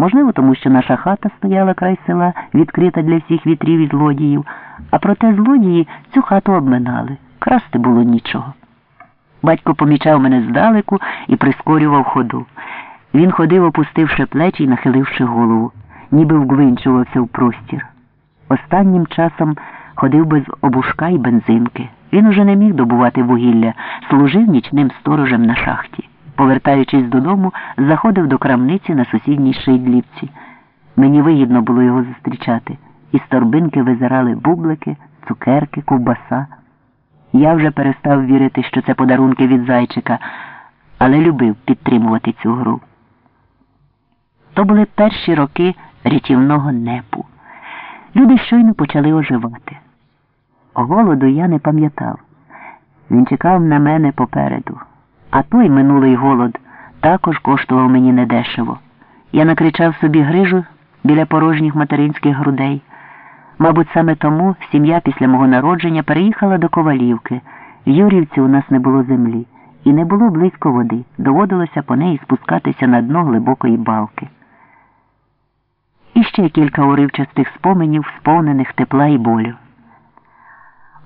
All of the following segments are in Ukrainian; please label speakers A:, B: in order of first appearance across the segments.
A: Можливо, тому що наша хата стояла край села, відкрита для всіх вітрів і злодіїв, а проте злодії цю хату обминали. Красти було нічого. Батько помічав мене здалеку і прискорював ходу. Він ходив, опустивши плечі і нахиливши голову, ніби вгвинчувався в простір. Останнім часом ходив без обушка і бензинки. Він уже не міг добувати вугілля, служив нічним сторожем на шахті. Повертаючись додому, заходив до крамниці на сусідній шийдлівці. Мені вигідно було його зустрічати. Із торбинки визирали бублики, цукерки, ковбаса. Я вже перестав вірити, що це подарунки від зайчика, але любив підтримувати цю гру. То були перші роки рятівного непу. Люди щойно почали оживати. Голоду я не пам'ятав. Він чекав на мене попереду. А той минулий голод також коштував мені недешево. Я накричав собі грижу біля порожніх материнських грудей. Мабуть, саме тому сім'я після мого народження переїхала до Ковалівки. В Юрівці у нас не було землі і не було близько води. Доводилося по неї спускатися на дно глибокої балки. І ще кілька уривчастих споменів, сповнених тепла і болю.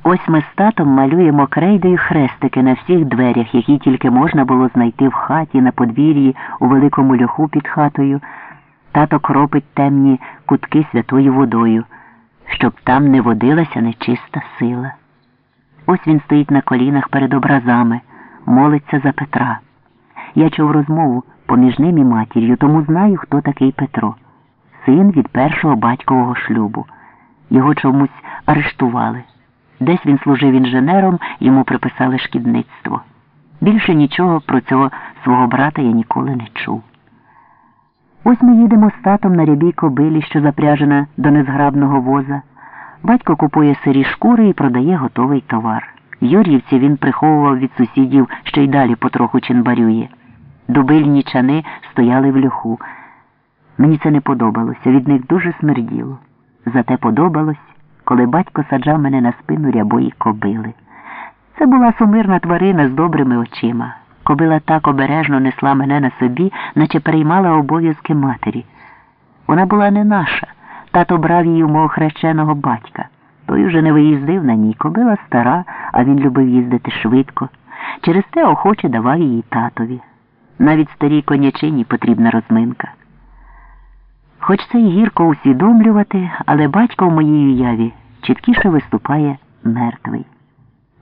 A: Ось ми з татом малюємо крейдою хрестики на всіх дверях, які тільки можна було знайти в хаті, на подвір'ї, у великому льоху під хатою. Тато кропить темні кутки святою водою, щоб там не водилася нечиста сила. Ось він стоїть на колінах перед образами, молиться за Петра. Я чув розмову поміж ним і матір'ю, тому знаю, хто такий Петро, син від першого батькового шлюбу. Його чомусь арештували. Десь він служив інженером, йому приписали шкідництво. Більше нічого про цього свого брата я ніколи не чув. Ось ми їдемо з татом на рябій кобилі, що запряжена до незграбного воза. Батько купує сирі шкури і продає готовий товар. Юр'ївці він приховував від сусідів, що й далі потроху чинбарює. Дубильні чани стояли в льоху. Мені це не подобалося, від них дуже смерділо. Зате подобалось коли батько саджав мене на спину рябої кобили. Це була сумирна тварина з добрими очима. Кобила так обережно несла мене на собі, наче переймала обов'язки матері. Вона була не наша. Тато брав її у мого хрещеного батька. Той уже не виїздив на ній. Кобила стара, а він любив їздити швидко. Через те охоче давав її татові. Навіть старій конячині потрібна розминка. Хоч це й гірко усвідомлювати, але батько в моїй уяві чіткіше виступає мертвий.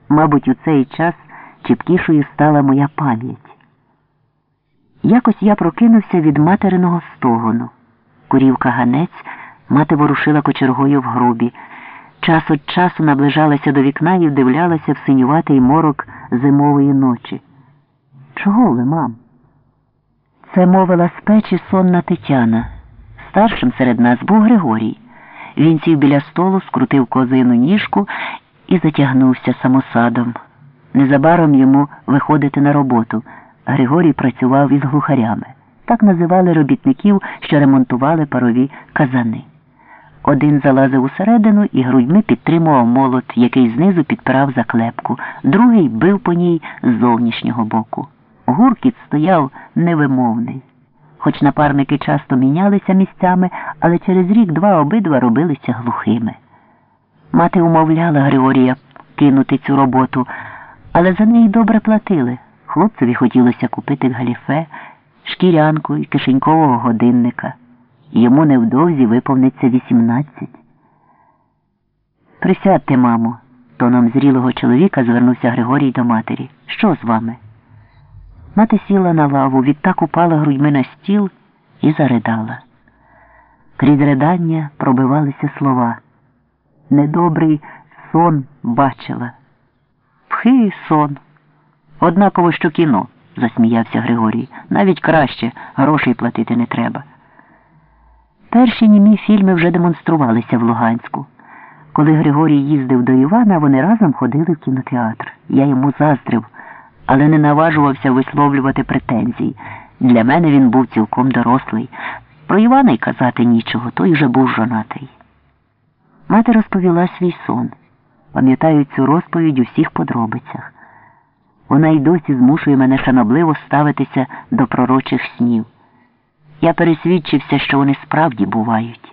A: Мабуть, у цей час чіткішою стала моя пам'ять. Якось я прокинувся від материного стогону. Курів каганець, мати ворушила кочергою в грубі. Час від часу наближалася до вікна і вдивлялася в синюватий морок зимової ночі. Чого ви, мам? Це мовила з печі сонна Тетяна. Старшим серед нас був Григорій. Він сів біля столу, скрутив козину ніжку і затягнувся самосадом. Незабаром йому виходити на роботу. Григорій працював із глухарями. Так називали робітників, що ремонтували парові казани. Один залазив усередину і грудьми підтримував молот, який знизу підпирав заклепку, другий бив по ній з зовнішнього боку. Гуркіт стояв невимовний. Хоч напарники часто мінялися місцями, але через рік-два обидва робилися глухими. Мати умовляла Григорія кинути цю роботу, але за неї добре платили. Хлопцеві хотілося купити галіфе, шкірянку і кишенькового годинника. Йому невдовзі виповниться вісімнадцять. Присядьте, мамо, тоном зрілого чоловіка звернувся Григорій до матері. Що з вами? Мати сіла на лаву, відтак упала грудьми на стіл і заридала. Крізь ридання пробивалися слова. Недобрий сон бачила. Пхи сон. Однаково що кіно, засміявся Григорій. Навіть краще грошей платити не треба. Перші німі фільми вже демонструвалися в Луганську. Коли Григорій їздив до Івана, вони разом ходили в кінотеатр. Я йому заздрив але не наважувався висловлювати претензій. Для мене він був цілком дорослий. Про Івана й казати нічого, той вже був жонатий. Мати розповіла свій сон. Пам'ятаю цю розповідь у всіх подробицях. Вона й досі змушує мене шанобливо ставитися до пророчих снів. Я пересвідчився, що вони справді бувають.